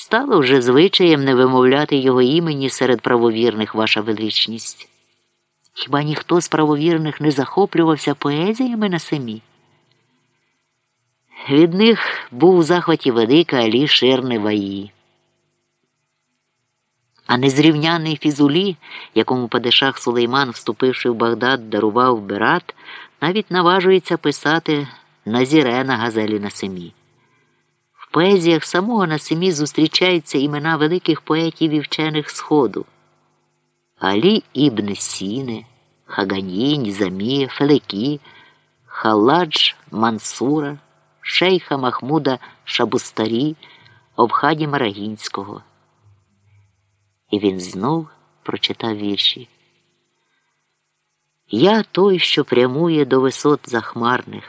Стало вже звичаєм не вимовляти його імені серед правовірних, ваша величність. Хіба ніхто з правовірних не захоплювався поезіями на самі? Від них був у захваті велика Алі Ширне Ваї. А незрівняний Фізулі, якому падишах Сулейман, вступивши в Багдад, дарував Берат, навіть наважується писати Назіре на газелі на семі. В поезіях самого на семі зустрічаються імена великих поетів і вчених Сходу Алі Ібн Сіне, Хагані, Нізамі, Фелекі, Халадж Мансура, Шейха Махмуда Шабустарі, Обхаді Марагінського. І він знов прочитав вірші. Я той, що прямує до висот захмарних,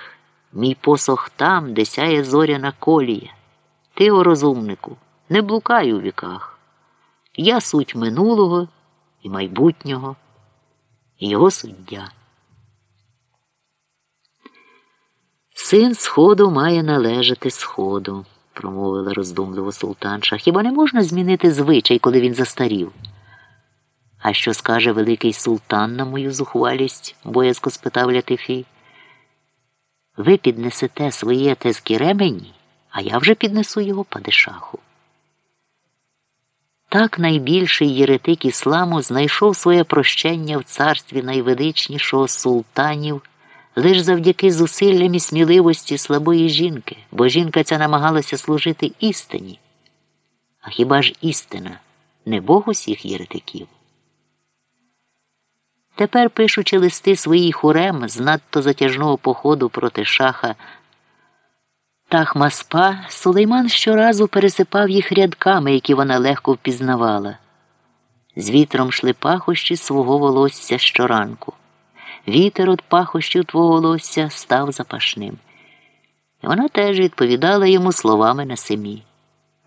мій посох там, де сяє зоряна колія. Ти, о розумнику, не блукай у віках. Я суть минулого і майбутнього, його суддя. Син сходу має належати сходу, промовила роздумливо султанша. Хіба не можна змінити звичай, коли він застарів? А що скаже великий султан на мою зухвалість? боязко спитав Лятифі. Ви піднесете своє тезкіре мені, а я вже піднесу його падишаху. Так найбільший єретик ісламу знайшов своє прощення в царстві найвеличнішого султанів лише завдяки зусиллям і сміливості слабої жінки, бо жінка ця намагалася служити істині. А хіба ж істина не Бог усіх єретиків? Тепер, пишучи листи своїй хурем з надто затяжного походу проти шаха Тахмаспа, Сулейман щоразу пересипав їх рядками, які вона легко впізнавала. З вітром шли пахощі свого волосся щоранку. Вітер от пахощів твого волосся став запашним. І вона теж відповідала йому словами на семі.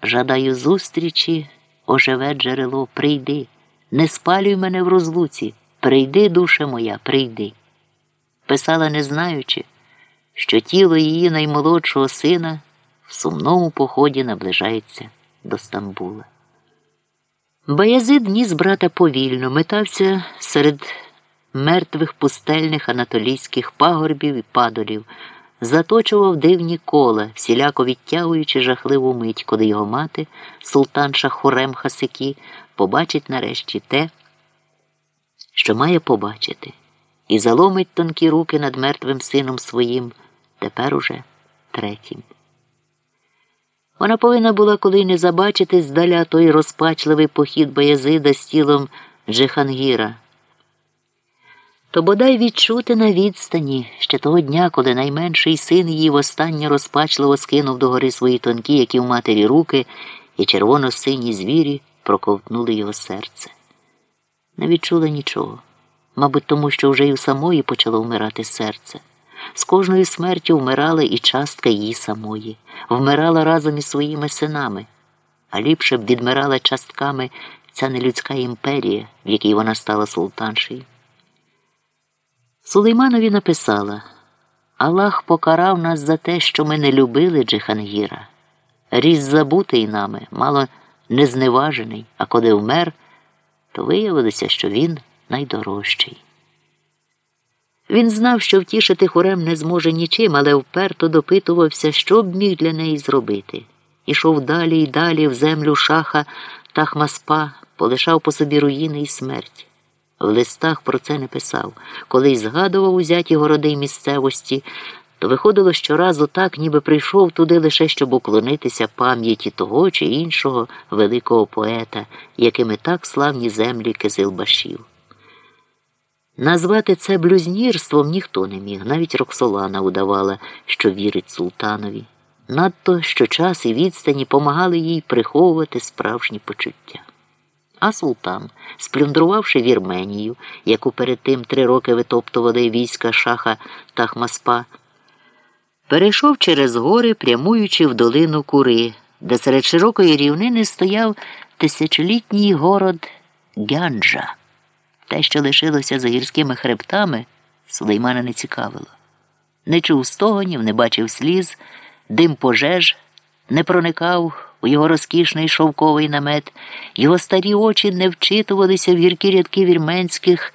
Жадаю зустрічі, оживе джерело, прийди, не спалюй мене в розлуці, прийди, душа моя, прийди. Писала, не знаючи, що тіло її наймолодшого сина в сумному поході наближається до Стамбула. Баязид ніс брата повільно, метався серед мертвих пустельних анатолійських пагорбів і падолів, заточував дивні кола, всіляко відтягуючи жахливу мить, коли його мати, султанша Хорем Хасики, побачить нарешті те, що має побачити, і заломить тонкі руки над мертвим сином своїм, тепер уже третім. Вона повинна була коли не забачити здаля той розпачливий похід Баязида з тілом Джихангіра то бодай відчути на відстані ще того дня, коли найменший син її востаннє розпачливо скинув догори свої тонкі, як і в матері руки, і червоно-сині звірі проковтнули його серце. Не відчула нічого, мабуть, тому що вже й у самої почало вмирати серце. З кожною смертю вмирала і частка її самої, вмирала разом із своїми синами, а ліпше б відмирала частками ця нелюдська імперія, в якій вона стала султаншею. Сулейманові написала Аллах покарав нас за те, що ми не любили Джихангіра. Ріс забутий нами, мало не зневажений, а коли вмер, то виявилося, що він найдорожчий. Він знав, що втішити хорем не зможе нічим, але вперто допитувався, що б міг для неї зробити. Ішов далі й далі в землю шаха Тахмаспа, полишав по собі руїни й смерть. В листах про це не писав. Коли й згадував узяті городи й місцевості, то виходило щоразу так, ніби прийшов туди лише щоб уклонитися пам'яті того чи іншого великого поета, якими так славні землі Кизилбашів. Назвати це блюзнірством ніхто не міг, навіть Роксолана удавала, що вірить султанові. Надто що час і відстані помагали їй приховувати справжні почуття. А султан, сплюндрувавши Вірменію, яку перед тим три роки витоптували війська шаха Тахмаспа, перейшов через гори, прямуючи в долину Кури, де серед широкої рівнини стояв тисячолітній город Гянджа. Те, що лишилося за гірськими хребтами, Сулеймана не цікавило. Не чув стогонів, не бачив сліз, дим пожеж, не проникав у його розкішний шовковий намет, його старі очі не вчитувалися в гіркі рядки вірменських.